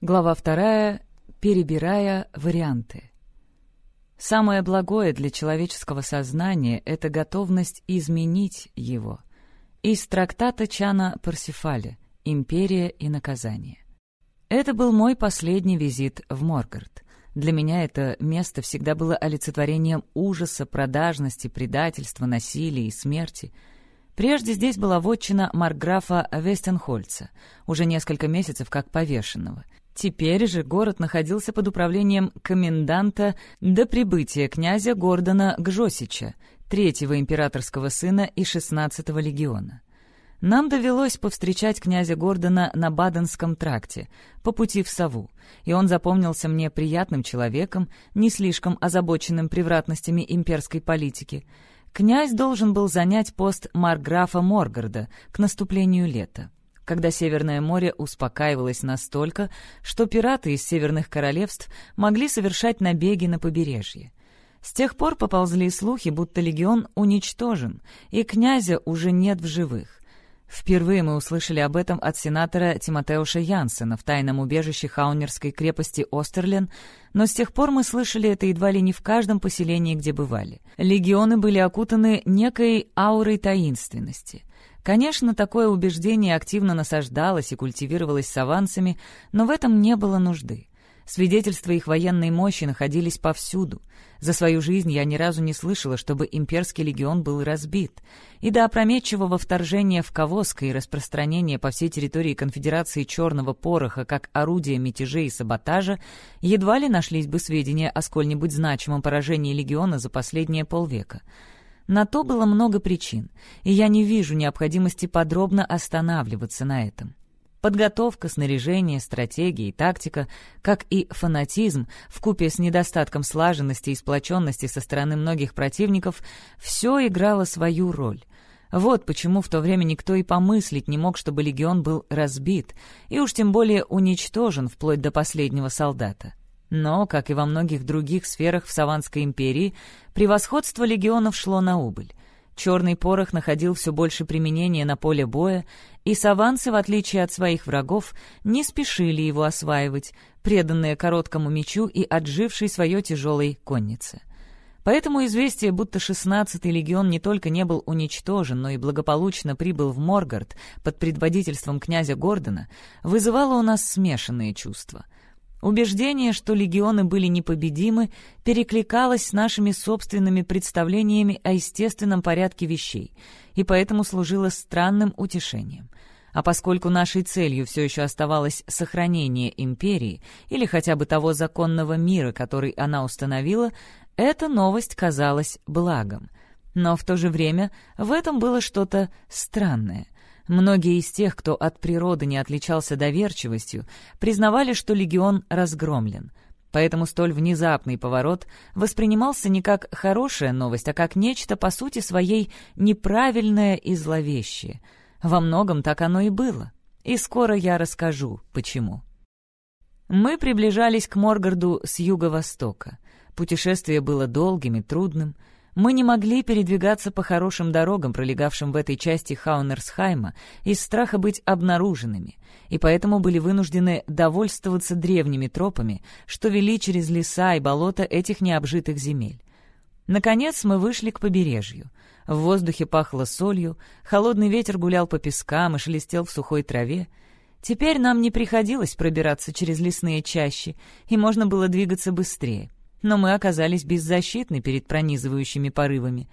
Глава вторая. Перебирая варианты. Самое благое для человеческого сознания — это готовность изменить его. Из трактата Чана Парсифаля «Империя и наказание». Это был мой последний визит в Моргард. Для меня это место всегда было олицетворением ужаса, продажности, предательства, насилия и смерти. Прежде здесь была вотчина марграфа Вестенхольца, уже несколько месяцев как повешенного. Теперь же город находился под управлением коменданта до прибытия князя Гордона Гжосича, третьего императорского сына и шестнадцатого легиона. Нам довелось повстречать князя Гордона на Баденском тракте, по пути в Саву, и он запомнился мне приятным человеком, не слишком озабоченным превратностями имперской политики. Князь должен был занять пост марграфа Моргарда к наступлению лета когда Северное море успокаивалось настолько, что пираты из северных королевств могли совершать набеги на побережье. С тех пор поползли слухи, будто легион уничтожен, и князя уже нет в живых. Впервые мы услышали об этом от сенатора Тимотеуша Янсена в тайном убежище Хаунерской крепости Остерлен, но с тех пор мы слышали это едва ли не в каждом поселении, где бывали. Легионы были окутаны некой аурой таинственности — Конечно, такое убеждение активно насаждалось и культивировалось саванцами, но в этом не было нужды. Свидетельства их военной мощи находились повсюду. За свою жизнь я ни разу не слышала, чтобы имперский легион был разбит. И до опрометчивого вторжения в Кавоска и распространения по всей территории конфедерации черного пороха как орудия мятежей и саботажа едва ли нашлись бы сведения о сколь-нибудь значимом поражении легиона за последние полвека — на то было много причин, и я не вижу необходимости подробно останавливаться на этом. Подготовка, снаряжение, стратегия и тактика, как и фанатизм, вкупе с недостатком слаженности и сплоченности со стороны многих противников, все играло свою роль. Вот почему в то время никто и помыслить не мог, чтобы легион был разбит, и уж тем более уничтожен вплоть до последнего солдата. Но, как и во многих других сферах в Саванской империи, превосходство легионов шло на убыль. Черный порох находил все больше применения на поле боя, и саванцы, в отличие от своих врагов, не спешили его осваивать, преданные короткому мечу и отжившей свое тяжелой коннице. Поэтому известие, будто 16-й легион не только не был уничтожен, но и благополучно прибыл в Моргард под предводительством князя Гордона, вызывало у нас смешанные чувства. Убеждение, что легионы были непобедимы, перекликалось с нашими собственными представлениями о естественном порядке вещей, и поэтому служило странным утешением. А поскольку нашей целью все еще оставалось сохранение империи или хотя бы того законного мира, который она установила, эта новость казалась благом. Но в то же время в этом было что-то странное. Многие из тех, кто от природы не отличался доверчивостью, признавали, что легион разгромлен. Поэтому столь внезапный поворот воспринимался не как хорошая новость, а как нечто, по сути своей, неправильное и зловещее. Во многом так оно и было. И скоро я расскажу, почему. Мы приближались к Моргарду с юго-востока. Путешествие было долгим и трудным — мы не могли передвигаться по хорошим дорогам, пролегавшим в этой части Хаунерсхайма, из страха быть обнаруженными, и поэтому были вынуждены довольствоваться древними тропами, что вели через леса и болота этих необжитых земель. Наконец мы вышли к побережью. В воздухе пахло солью, холодный ветер гулял по пескам и шелестел в сухой траве. Теперь нам не приходилось пробираться через лесные чащи, и можно было двигаться быстрее но мы оказались беззащитны перед пронизывающими порывами.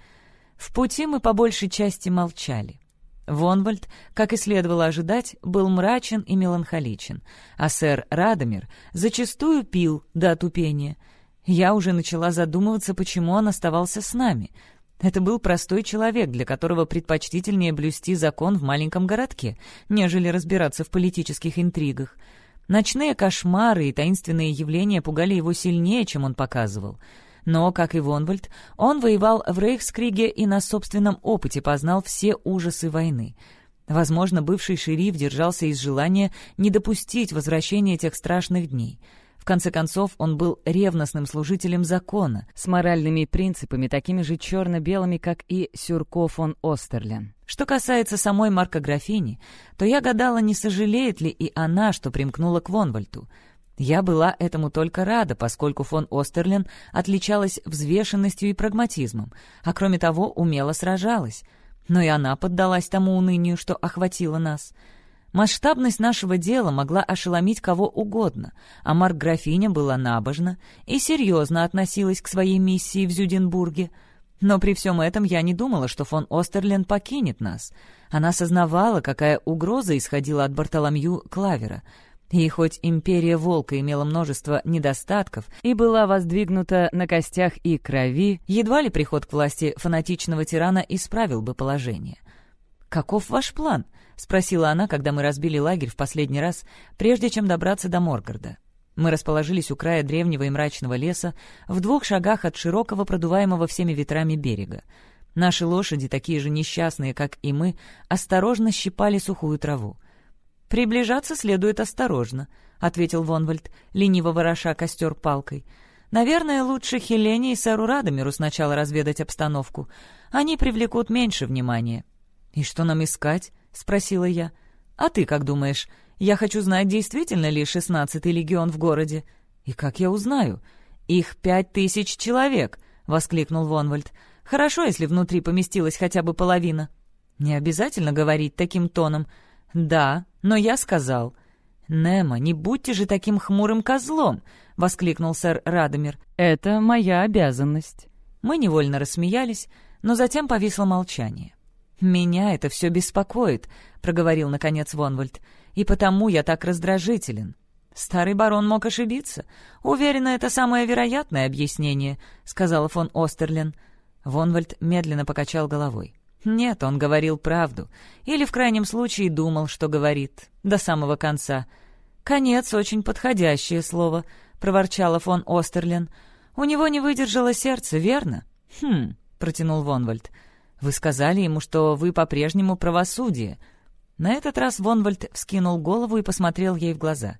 В пути мы по большей части молчали. Вонвальд, как и следовало ожидать, был мрачен и меланхоличен, а сэр Радомир зачастую пил до отупения. Я уже начала задумываться, почему он оставался с нами. Это был простой человек, для которого предпочтительнее блюсти закон в маленьком городке, нежели разбираться в политических интригах — Ночные кошмары и таинственные явления пугали его сильнее, чем он показывал. Но, как и Вонвальд, он воевал в Рейхскриге и на собственном опыте познал все ужасы войны. Возможно, бывший шериф держался из желания не допустить возвращения тех страшных дней — в конце концов, он был ревностным служителем закона, с моральными принципами, такими же черно-белыми, как и Сюрко фон Остерлен. Что касается самой Марка Графини, то я гадала, не сожалеет ли и она, что примкнула к Вонвальту. Я была этому только рада, поскольку фон Остерлин отличалась взвешенностью и прагматизмом, а кроме того умело сражалась. Но и она поддалась тому унынию, что охватило нас. Масштабность нашего дела могла ошеломить кого угодно, а Марк-графиня была набожна и серьезно относилась к своей миссии в Зюденбурге. Но при всем этом я не думала, что фон Остерлин покинет нас. Она сознавала, какая угроза исходила от Бартоломью Клавера — и хоть империя Волка имела множество недостатков и была воздвигнута на костях и крови, едва ли приход к власти фанатичного тирана исправил бы положение. «Каков ваш план?» — спросила она, когда мы разбили лагерь в последний раз, прежде чем добраться до Моргарда. Мы расположились у края древнего и мрачного леса, в двух шагах от широкого, продуваемого всеми ветрами берега. Наши лошади, такие же несчастные, как и мы, осторожно щипали сухую траву. «Приближаться следует осторожно», — ответил Вонвальд, лениво вороша костер палкой. «Наверное, лучше Хелене и сэру Радомиру сначала разведать обстановку. Они привлекут меньше внимания». «И что нам искать?» — спросила я. «А ты как думаешь? Я хочу знать, действительно ли шестнадцатый легион в городе». «И как я узнаю?» «Их пять тысяч человек!» — воскликнул Вонвальд. «Хорошо, если внутри поместилась хотя бы половина». «Не обязательно говорить таким тоном», «Да, но я сказал». «Немо, не будьте же таким хмурым козлом!» — воскликнул сэр Радомир. «Это моя обязанность». Мы невольно рассмеялись, но затем повисло молчание. «Меня это все беспокоит», — проговорил наконец Вонвальд, «и потому я так раздражителен». «Старый барон мог ошибиться. Уверена, это самое вероятное объяснение», — сказала фон Остерлин. Вонвальд медленно покачал головой. Нет, он говорил правду. Или, в крайнем случае, думал, что говорит. До самого конца. «Конец — очень подходящее слово», — проворчала фон Остерлин. «У него не выдержало сердце, верно?» «Хм», — протянул Вонвальд. «Вы сказали ему, что вы по-прежнему правосудие». На этот раз Вонвальд вскинул голову и посмотрел ей в глаза.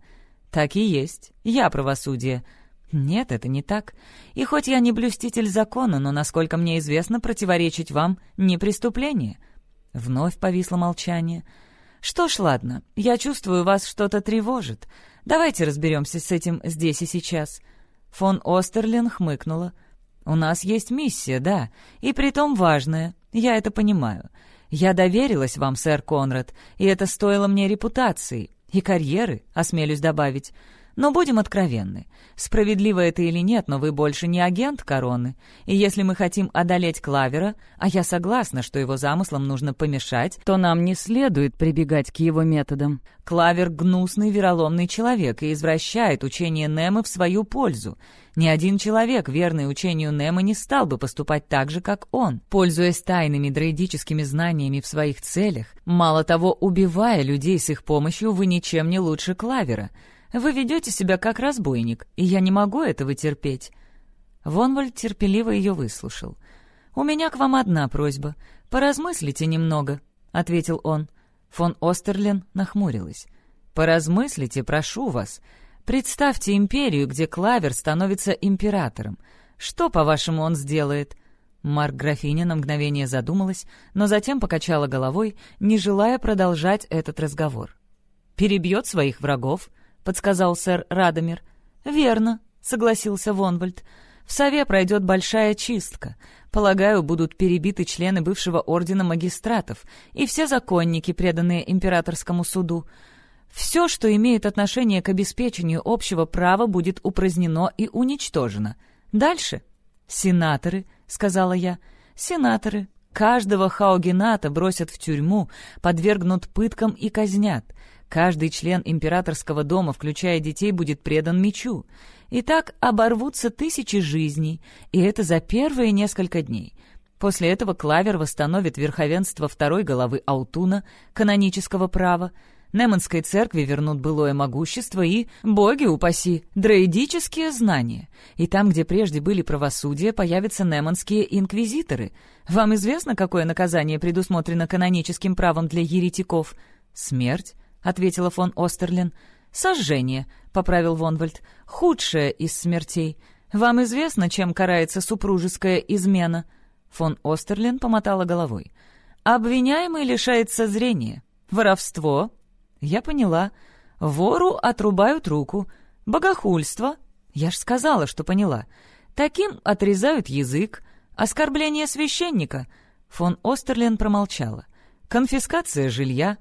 «Так и есть. Я правосудие. «Нет, это не так. И хоть я не блюститель закона, но, насколько мне известно, противоречить вам — не преступление». Вновь повисло молчание. «Что ж, ладно, я чувствую, вас что-то тревожит. Давайте разберемся с этим здесь и сейчас». Фон Остерлин хмыкнула. «У нас есть миссия, да, и притом важная, я это понимаю. Я доверилась вам, сэр Конрад, и это стоило мне репутации и карьеры, осмелюсь добавить. Но будем откровенны. Справедливо это или нет, но вы больше не агент короны. И если мы хотим одолеть Клавера, а я согласна, что его замыслам нужно помешать, то нам не следует прибегать к его методам. Клавер — гнусный, вероломный человек и извращает учение Немы в свою пользу. Ни один человек, верный учению Немо, не стал бы поступать так же, как он, пользуясь тайными дроидическими знаниями в своих целях. Мало того, убивая людей с их помощью, вы ничем не лучше Клавера — вы ведете себя как разбойник, и я не могу этого терпеть». Вонвальд терпеливо ее выслушал. «У меня к вам одна просьба. Поразмыслите немного», — ответил он. Фон Остерлин нахмурилась. «Поразмыслите, прошу вас. Представьте империю, где Клавер становится императором. Что, по-вашему, он сделает?» Марк графиня на мгновение задумалась, но затем покачала головой, не желая продолжать этот разговор. «Перебьет своих врагов», — подсказал сэр Радомир. «Верно», — согласился Вонвальд. «В Сове пройдет большая чистка. Полагаю, будут перебиты члены бывшего ордена магистратов и все законники, преданные императорскому суду. Все, что имеет отношение к обеспечению общего права, будет упразднено и уничтожено. Дальше?» «Сенаторы», — сказала я. «Сенаторы. Каждого хаугената бросят в тюрьму, подвергнут пыткам и казнят. Каждый член императорского дома, включая детей, будет предан мечу. И так оборвутся тысячи жизней, и это за первые несколько дней. После этого Клавер восстановит верховенство второй головы Аутуна, канонического права, Неманской церкви вернут былое могущество и, боги упаси, дроидические знания. И там, где прежде были правосудия, появятся неманские инквизиторы. Вам известно, какое наказание предусмотрено каноническим правом для еретиков? Смерть? — ответила фон Остерлин. «Сожжение», — поправил Вонвальд. «Худшее из смертей. Вам известно, чем карается супружеская измена?» Фон Остерлин помотала головой. «Обвиняемый лишается зрения. Воровство?» «Я поняла. Вору отрубают руку. Богохульство. Я ж сказала, что поняла. Таким отрезают язык. Оскорбление священника. Фон Остерлен промолчала. Конфискация жилья.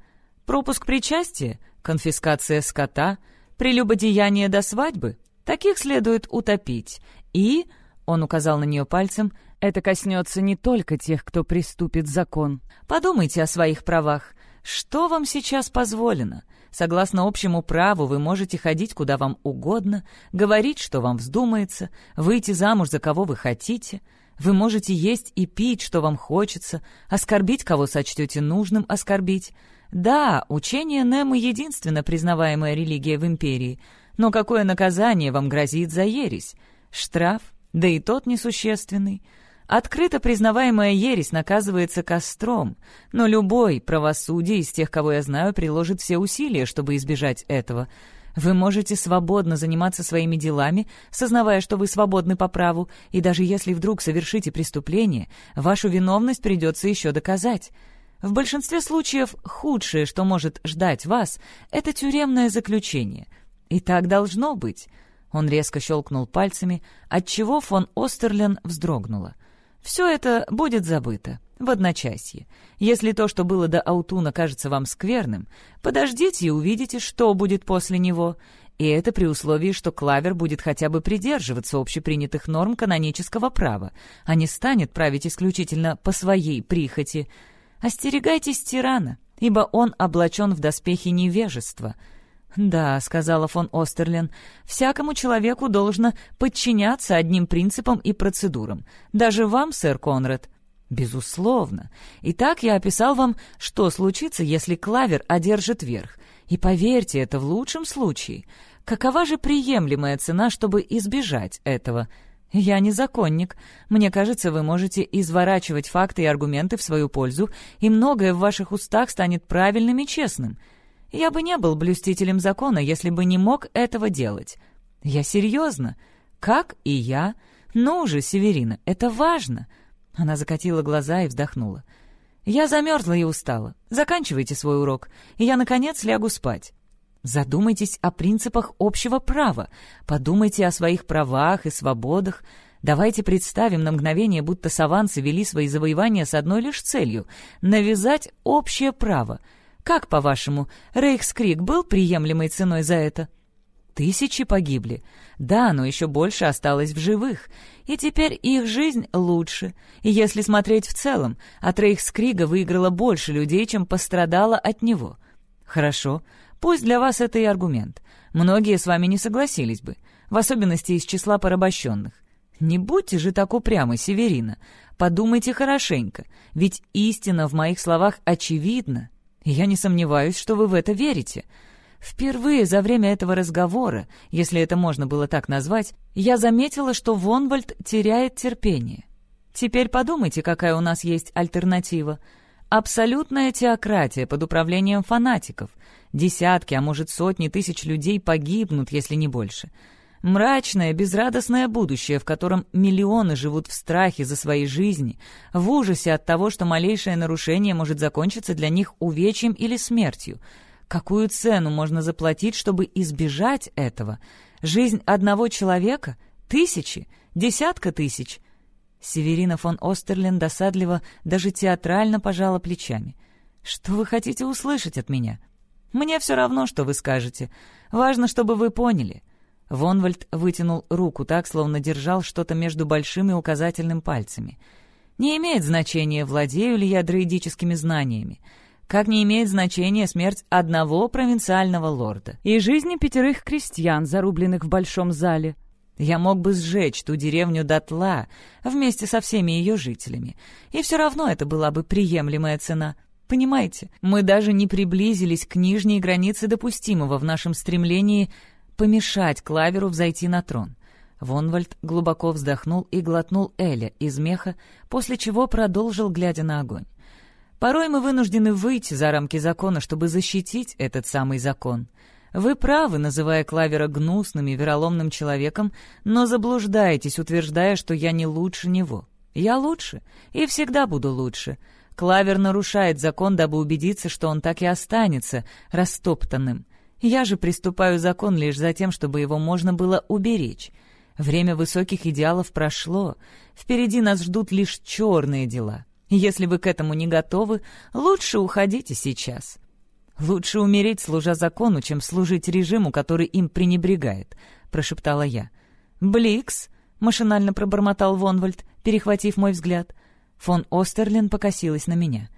Пропуск причастия. Конфискация скота. Прелюбодеяние до свадьбы. Таких следует утопить. И, он указал на нее пальцем, это коснется не только тех, кто приступит закон. Подумайте о своих правах. Что вам сейчас позволено? Согласно общему праву, вы можете ходить куда вам угодно, говорить, что вам вздумается, выйти замуж за кого вы хотите. Вы можете есть и пить, что вам хочется, оскорбить, кого сочтете нужным оскорбить. Да, учение Нему — единственно признаваемая религия в империи, но какое наказание вам грозит за ересь? Штраф? Да и тот несущественный. Открыто признаваемая ересь наказывается костром, но любой правосудие из тех, кого я знаю, приложит все усилия, чтобы избежать этого. Вы можете свободно заниматься своими делами, сознавая, что вы свободны по праву, и даже если вдруг совершите преступление, вашу виновность придется еще доказать. В большинстве случаев худшее, что может ждать вас, это тюремное заключение. И так должно быть. Он резко щелкнул пальцами, отчего фон Остерлен вздрогнула. Все это будет забыто, в одночасье. Если то, что было до Аутуна, кажется вам скверным, подождите и увидите, что будет после него. И это при условии, что Клавер будет хотя бы придерживаться общепринятых норм канонического права, а не станет править исключительно по своей прихоти. Остерегайтесь тирана, ибо он облачен в доспехи невежества — «Да», — сказала фон Остерлен, — «всякому человеку должно подчиняться одним принципам и процедурам. Даже вам, сэр Конрад». «Безусловно. Итак, я описал вам, что случится, если клавер одержит верх. И поверьте, это в лучшем случае. Какова же приемлемая цена, чтобы избежать этого?» «Я не законник. Мне кажется, вы можете изворачивать факты и аргументы в свою пользу, и многое в ваших устах станет правильным и честным. Я бы не был блюстителем закона, если бы не мог этого делать. Я серьезно. Как и я. Ну же, Северина, это важно. Она закатила глаза и вздохнула. Я замерзла и устала. Заканчивайте свой урок, и я, наконец, лягу спать. Задумайтесь о принципах общего права. Подумайте о своих правах и свободах. Давайте представим на мгновение, будто саванцы вели свои завоевания с одной лишь целью — навязать общее право — как, по-вашему, Рейхскрик был приемлемой ценой за это? Тысячи погибли. Да, но еще больше осталось в живых. И теперь их жизнь лучше. И если смотреть в целом, от Рейхскрига выиграло больше людей, чем пострадало от него. Хорошо, пусть для вас это и аргумент. Многие с вами не согласились бы, в особенности из числа порабощенных. Не будьте же так упрямы, Северина. Подумайте хорошенько, ведь истина в моих словах очевидна. Я не сомневаюсь, что вы в это верите. Впервые за время этого разговора, если это можно было так назвать, я заметила, что Вонвальд теряет терпение. Теперь подумайте, какая у нас есть альтернатива. Абсолютная теократия под управлением фанатиков. Десятки, а может сотни тысяч людей погибнут, если не больше. Мрачное, безрадостное будущее, в котором миллионы живут в страхе за свои жизни, в ужасе от того, что малейшее нарушение может закончиться для них увечьем или смертью. Какую цену можно заплатить, чтобы избежать этого? Жизнь одного человека? Тысячи? Десятка тысяч? Северина фон Остерлин досадливо, даже театрально пожала плечами. «Что вы хотите услышать от меня?» «Мне все равно, что вы скажете. Важно, чтобы вы поняли. Вонвальд вытянул руку так, словно держал что-то между большим и указательным пальцами. «Не имеет значения, владею ли я дроидическими знаниями. Как не имеет значения смерть одного провинциального лорда и жизни пятерых крестьян, зарубленных в большом зале. Я мог бы сжечь ту деревню дотла вместе со всеми ее жителями, и все равно это была бы приемлемая цена». Понимаете, мы даже не приблизились к нижней границе допустимого в нашем стремлении помешать Клаверу взойти на трон. Вонвальд глубоко вздохнул и глотнул Эля из меха, после чего продолжил, глядя на огонь. «Порой мы вынуждены выйти за рамки закона, чтобы защитить этот самый закон. Вы правы, называя Клавера гнусным и вероломным человеком, но заблуждаетесь, утверждая, что я не лучше него. Я лучше и всегда буду лучше. Клавер нарушает закон, дабы убедиться, что он так и останется растоптанным. Я же приступаю закон лишь за тем, чтобы его можно было уберечь. Время высоких идеалов прошло, впереди нас ждут лишь черные дела. Если вы к этому не готовы, лучше уходите сейчас. Лучше умереть, служа закону, чем служить режиму, который им пренебрегает», — прошептала я. «Бликс», — машинально пробормотал Вонвальд, перехватив мой взгляд. Фон Остерлин покосилась на меня.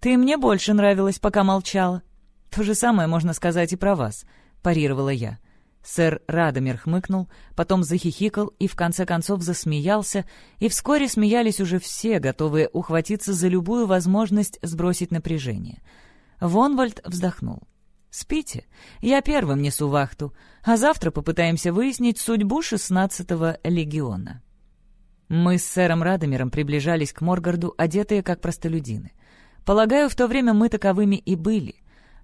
«Ты мне больше нравилась, пока молчала». «То же самое можно сказать и про вас», — парировала я. Сэр Радомир хмыкнул, потом захихикал и в конце концов засмеялся, и вскоре смеялись уже все, готовые ухватиться за любую возможность сбросить напряжение — Вонвальд вздохнул. «Спите. Я первым несу вахту, а завтра попытаемся выяснить судьбу шестнадцатого легиона». Мы с сэром Радомиром приближались к Моргарду, одетые как простолюдины. Полагаю, в то время мы таковыми и были.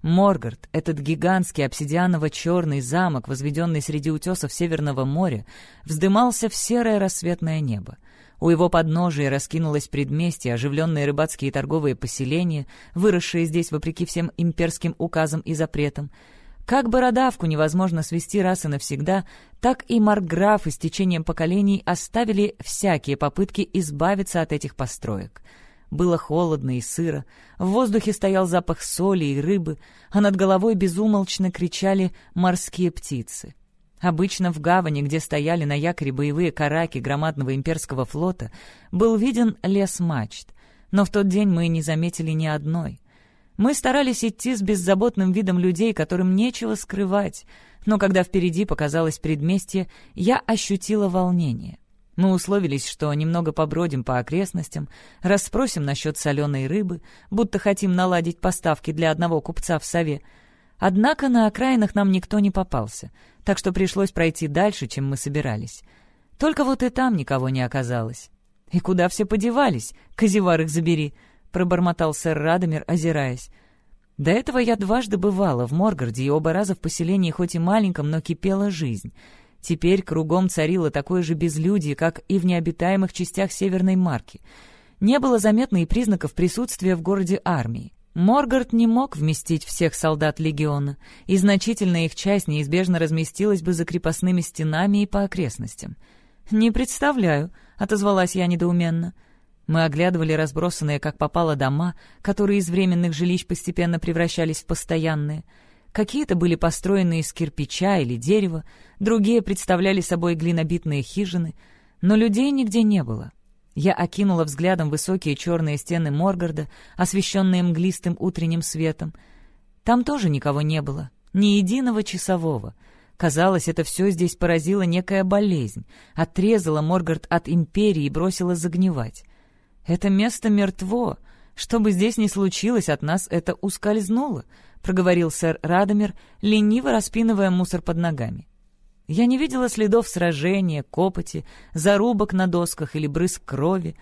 Моргард, этот гигантский обсидианово-черный замок, возведенный среди утесов Северного моря, вздымался в серое рассветное небо. У его подножия раскинулось предместье, оживленные рыбацкие и торговые поселения, выросшие здесь вопреки всем имперским указам и запретам. Как бородавку невозможно свести раз и навсегда, так и марграфы с течением поколений оставили всякие попытки избавиться от этих построек. Было холодно и сыро, в воздухе стоял запах соли и рыбы, а над головой безумолчно кричали морские птицы — Обычно в гавани, где стояли на якоре боевые караки громадного имперского флота, был виден лес мачт, но в тот день мы не заметили ни одной. Мы старались идти с беззаботным видом людей, которым нечего скрывать, но когда впереди показалось предместье, я ощутила волнение. Мы условились, что немного побродим по окрестностям, расспросим насчет соленой рыбы, будто хотим наладить поставки для одного купца в Сове. Однако на окраинах нам никто не попался — так что пришлось пройти дальше, чем мы собирались. Только вот и там никого не оказалось. «И куда все подевались? Козевар их забери!» — пробормотал сэр Радомир, озираясь. До этого я дважды бывала в Моргарде, и оба раза в поселении хоть и маленьком, но кипела жизнь. Теперь кругом царило такое же безлюдье, как и в необитаемых частях Северной Марки. Не было заметно и признаков присутствия в городе армии. Моргард не мог вместить всех солдат легиона, и значительная их часть неизбежно разместилась бы за крепостными стенами и по окрестностям. «Не представляю», — отозвалась я недоуменно. Мы оглядывали разбросанные, как попало, дома, которые из временных жилищ постепенно превращались в постоянные. Какие-то были построены из кирпича или дерева, другие представляли собой глинобитные хижины, но людей нигде не было. Я окинула взглядом высокие черные стены Моргарда, освещенные мглистым утренним светом. Там тоже никого не было, ни единого часового. Казалось, это все здесь поразило некая болезнь, отрезала Моргард от империи и бросила загнивать. «Это место мертво. Что бы здесь ни случилось, от нас это ускользнуло», — проговорил сэр Радомир, лениво распинывая мусор под ногами. Я не видела следов сражения, копоти, зарубок на досках или брызг крови.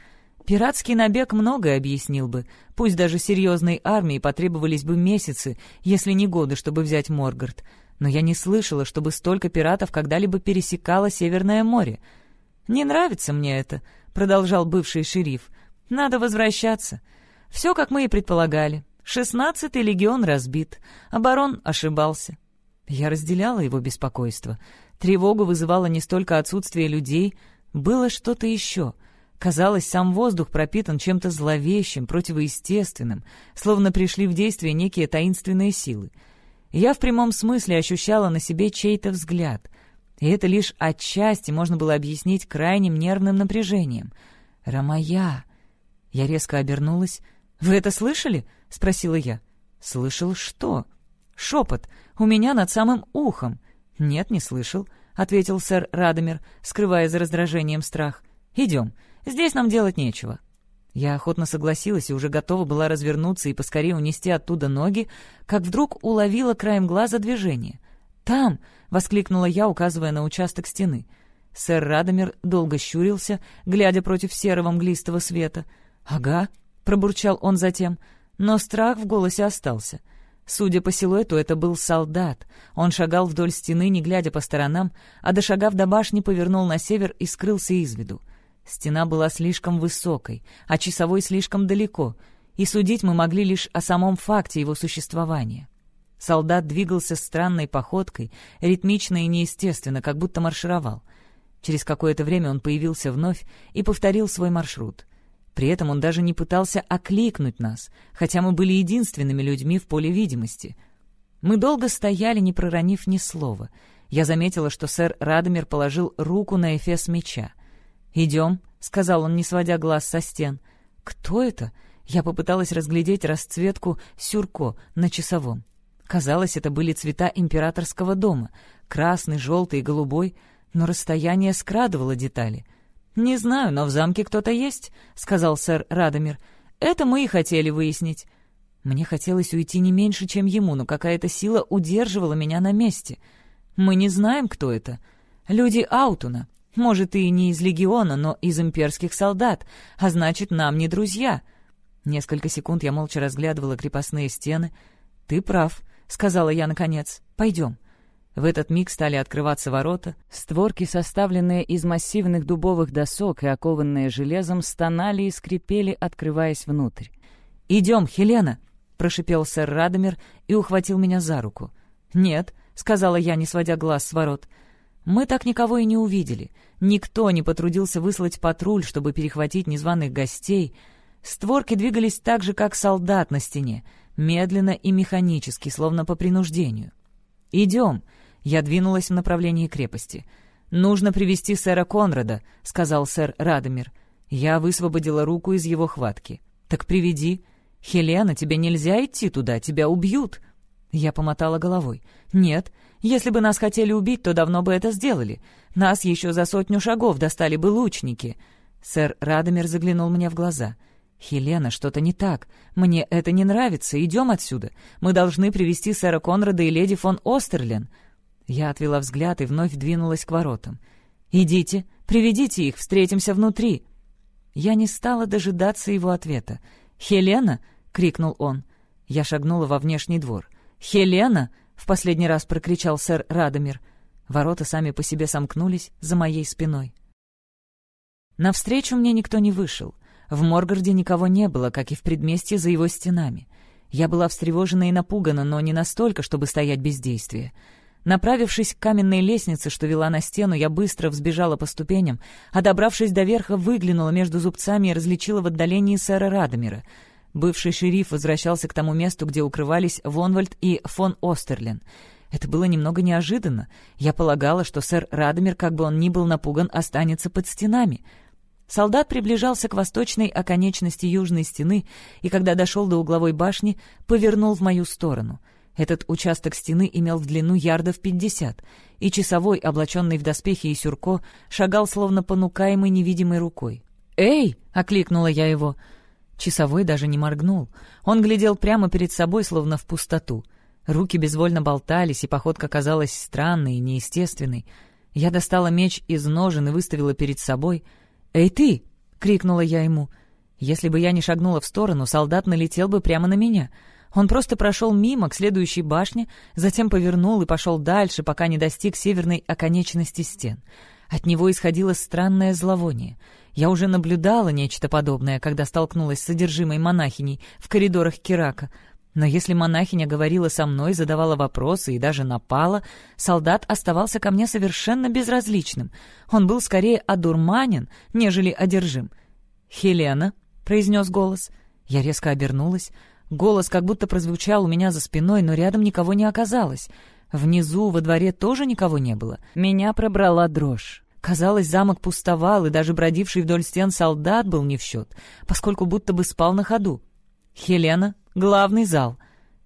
Пиратский набег многое объяснил бы, пусть даже серьезной армии потребовались бы месяцы, если не годы, чтобы взять Моргард. Но я не слышала, чтобы столько пиратов когда-либо пересекало Северное море. «Не нравится мне это», — продолжал бывший шериф. «Надо возвращаться. Все, как мы и предполагали. Шестнадцатый легион разбит. Оборон ошибался». Я разделяла его беспокойство. Тревогу вызывало не столько отсутствие людей, было что-то еще. Казалось, сам воздух пропитан чем-то зловещим, противоестественным, словно пришли в действие некие таинственные силы. Я в прямом смысле ощущала на себе чей-то взгляд, и это лишь отчасти можно было объяснить крайним нервным напряжением. «Рамая!» Я резко обернулась. «Вы это слышали?» — спросила я. «Слышал что?» «Шепот. У меня над самым ухом. «Нет, не слышал», — ответил сэр Радомир, скрывая за раздражением страх. «Идем. Здесь нам делать нечего». Я охотно согласилась и уже готова была развернуться и поскорее унести оттуда ноги, как вдруг уловила краем глаза движение. «Там!» — воскликнула я, указывая на участок стены. Сэр Радомир долго щурился, глядя против серого мглистого света. «Ага», — пробурчал он затем, но страх в голосе остался — Судя по силуэту, это был солдат. Он шагал вдоль стены, не глядя по сторонам, а дошагав до башни, повернул на север и скрылся из виду. Стена была слишком высокой, а часовой слишком далеко, и судить мы могли лишь о самом факте его существования. Солдат двигался странной походкой, ритмично и неестественно, как будто маршировал. Через какое-то время он появился вновь и повторил свой маршрут. При этом он даже не пытался окликнуть нас, хотя мы были единственными людьми в поле видимости. Мы долго стояли, не проронив ни слова. Я заметила, что сэр Радомир положил руку на эфес меча. «Идем», — сказал он, не сводя глаз со стен. «Кто это?» Я попыталась разглядеть расцветку сюрко на часовом. Казалось, это были цвета императорского дома — красный, желтый и голубой, но расстояние скрадывало детали. «Не знаю, но в замке кто-то есть», — сказал сэр Радомир. «Это мы и хотели выяснить». Мне хотелось уйти не меньше, чем ему, но какая-то сила удерживала меня на месте. Мы не знаем, кто это. Люди Аутуна. Может, и не из легиона, но из имперских солдат, а значит, нам не друзья. Несколько секунд я молча разглядывала крепостные стены. «Ты прав», — сказала я наконец. «Пойдем». В этот миг стали открываться ворота. Створки, составленные из массивных дубовых досок и окованные железом, стонали и скрипели, открываясь внутрь. «Идем, Хелена!» — прошипел сэр Радомир и ухватил меня за руку. «Нет», — сказала я, не сводя глаз с ворот. «Мы так никого и не увидели. Никто не потрудился выслать патруль, чтобы перехватить незваных гостей. Створки двигались так же, как солдат на стене — медленно и механически, словно по принуждению. «Идем!» — я двинулась в направлении крепости. «Нужно привести сэра Конрада», — сказал сэр Радомир. Я высвободила руку из его хватки. «Так приведи. Хелена, тебе нельзя идти туда, тебя убьют». Я помотала головой. «Нет, если бы нас хотели убить, то давно бы это сделали. Нас еще за сотню шагов достали бы лучники». Сэр Радомир заглянул мне в глаза — «Хелена, что-то не так. Мне это не нравится. Идем отсюда. Мы должны привести сэра Конрада и леди фон Остерлен». Я отвела взгляд и вновь двинулась к воротам. «Идите, приведите их, встретимся внутри». Я не стала дожидаться его ответа. «Хелена!» — крикнул он. Я шагнула во внешний двор. «Хелена!» — в последний раз прокричал сэр Радомир. Ворота сами по себе сомкнулись за моей спиной. Навстречу мне никто не вышел. В Моргарде никого не было, как и в предместье за его стенами. Я была встревожена и напугана, но не настолько, чтобы стоять без действия. Направившись к каменной лестнице, что вела на стену, я быстро взбежала по ступеням, а добравшись до верха, выглянула между зубцами и различила в отдалении сэра Радомира. Бывший шериф возвращался к тому месту, где укрывались Вонвальд и фон Остерлен. Это было немного неожиданно. Я полагала, что сэр Радомир, как бы он ни был напуган, останется под стенами — Солдат приближался к восточной оконечности южной стены и, когда дошел до угловой башни, повернул в мою сторону. Этот участок стены имел в длину ярдов пятьдесят, и часовой, облаченный в доспехи и сюрко, шагал словно понукаемый невидимой рукой. «Эй!» — окликнула я его. Часовой даже не моргнул. Он глядел прямо перед собой, словно в пустоту. Руки безвольно болтались, и походка казалась странной и неестественной. Я достала меч из ножен и выставила перед собой — «Эй ты!» — крикнула я ему. Если бы я не шагнула в сторону, солдат налетел бы прямо на меня. Он просто прошел мимо к следующей башне, затем повернул и пошел дальше, пока не достиг северной оконечности стен. От него исходило странное зловоние. Я уже наблюдала нечто подобное, когда столкнулась с содержимой монахиней в коридорах Кирака — но если монахиня говорила со мной, задавала вопросы и даже напала, солдат оставался ко мне совершенно безразличным. Он был скорее одурманен, нежели одержим. «Хелена», — произнес голос. Я резко обернулась. Голос как будто прозвучал у меня за спиной, но рядом никого не оказалось. Внизу, во дворе, тоже никого не было. Меня пробрала дрожь. Казалось, замок пустовал, и даже бродивший вдоль стен солдат был не в счет, поскольку будто бы спал на ходу. «Хелена», Главный зал.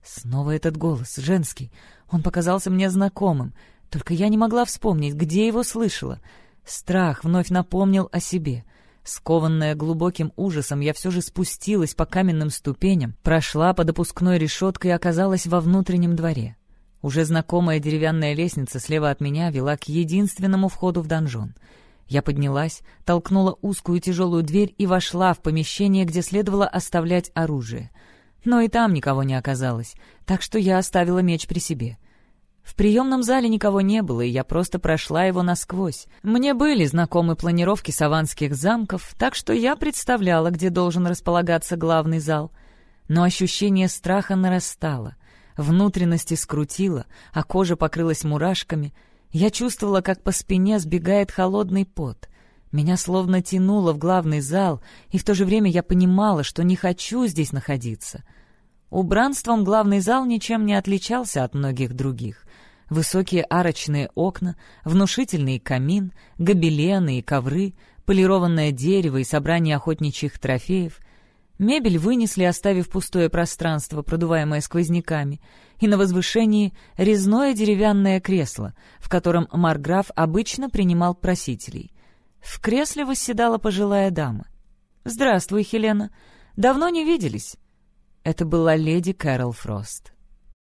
Снова этот голос, женский. Он показался мне знакомым. Только я не могла вспомнить, где его слышала. Страх вновь напомнил о себе. Скованная глубоким ужасом, я все же спустилась по каменным ступеням, прошла под опускной решеткой и оказалась во внутреннем дворе. Уже знакомая деревянная лестница слева от меня вела к единственному входу в донжон. Я поднялась, толкнула узкую тяжелую дверь и вошла в помещение, где следовало оставлять оружие — но и там никого не оказалось, так что я оставила меч при себе. В приемном зале никого не было, и я просто прошла его насквозь. Мне были знакомы планировки саванских замков, так что я представляла, где должен располагаться главный зал. Но ощущение страха нарастало. Внутренности скрутило, а кожа покрылась мурашками. Я чувствовала, как по спине сбегает холодный пот. Меня словно тянуло в главный зал, и в то же время я понимала, что не хочу здесь находиться. Убранством главный зал ничем не отличался от многих других. Высокие арочные окна, внушительный камин, гобелены и ковры, полированное дерево и собрание охотничьих трофеев. Мебель вынесли, оставив пустое пространство, продуваемое сквозняками, и на возвышении резное деревянное кресло, в котором Марграф обычно принимал просителей. В кресле восседала пожилая дама. «Здравствуй, Хелена. Давно не виделись». Это была леди Кэрол Фрост.